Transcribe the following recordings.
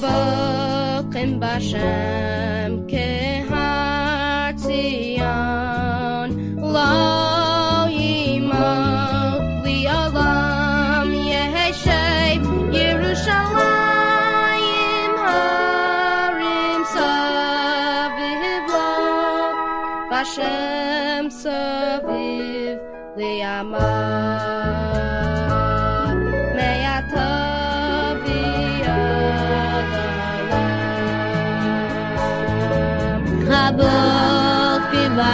above. Baruchim Bashem Kehar Tzion Lo Yimo Yerushalayim Harim Saviv Lo. Bashem Saviv Li'amah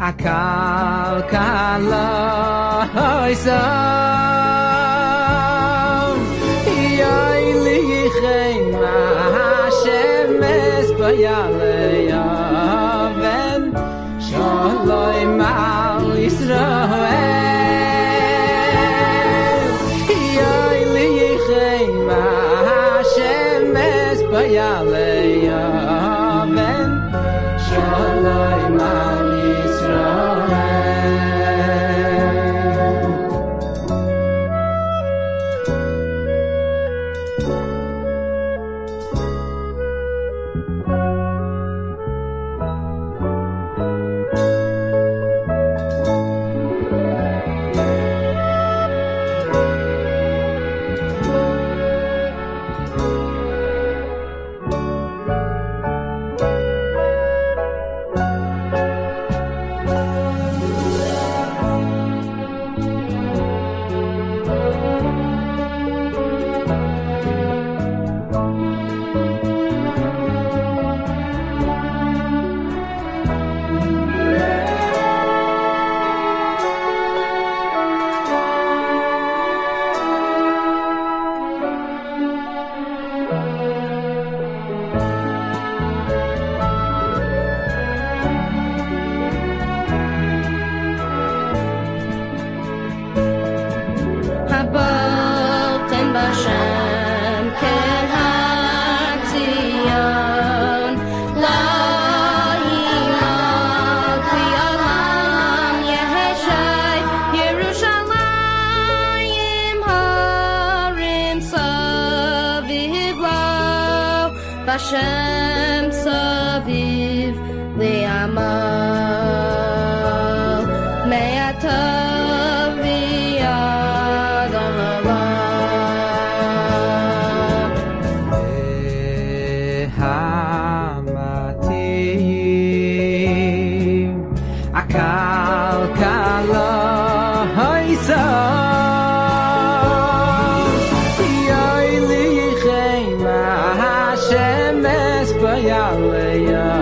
a kal kal hoy sa i li khayn ma shemes boyale yaven ma is roe ma shemes Hashem Saviv Li'amal Me'atav V'yad Amal Akal Kalal стояла я.